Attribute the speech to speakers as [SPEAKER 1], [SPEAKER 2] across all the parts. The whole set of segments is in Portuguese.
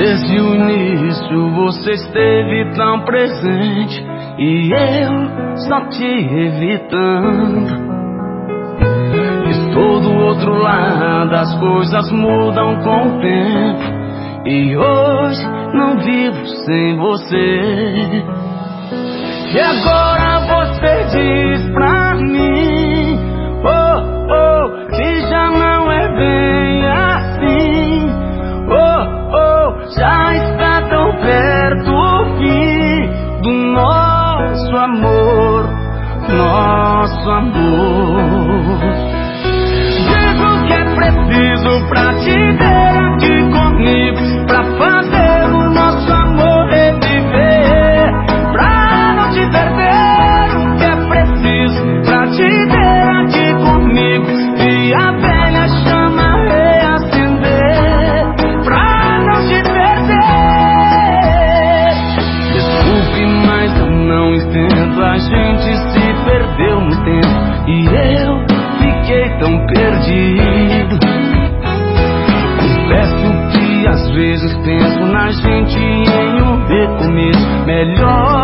[SPEAKER 1] Desde o início você esteve tão presente e eu só te evitando. Estou do outro lado, as coisas mudam com o tempo. E hoje não vivo sem você. E agora você su amor, nosso amor. perdido. Confesso que às vezes penso na gente em um recomeço melhor.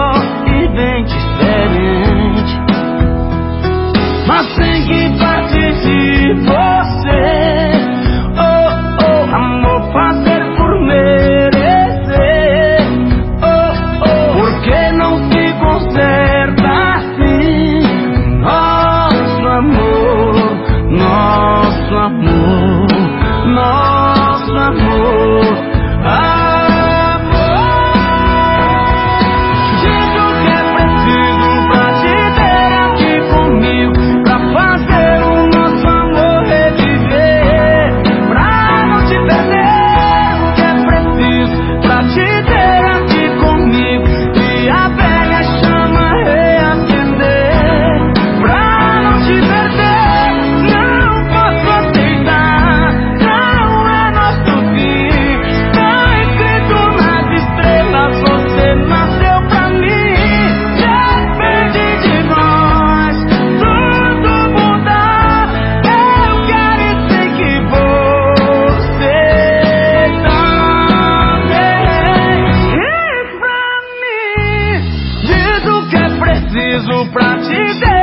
[SPEAKER 1] pra te dar.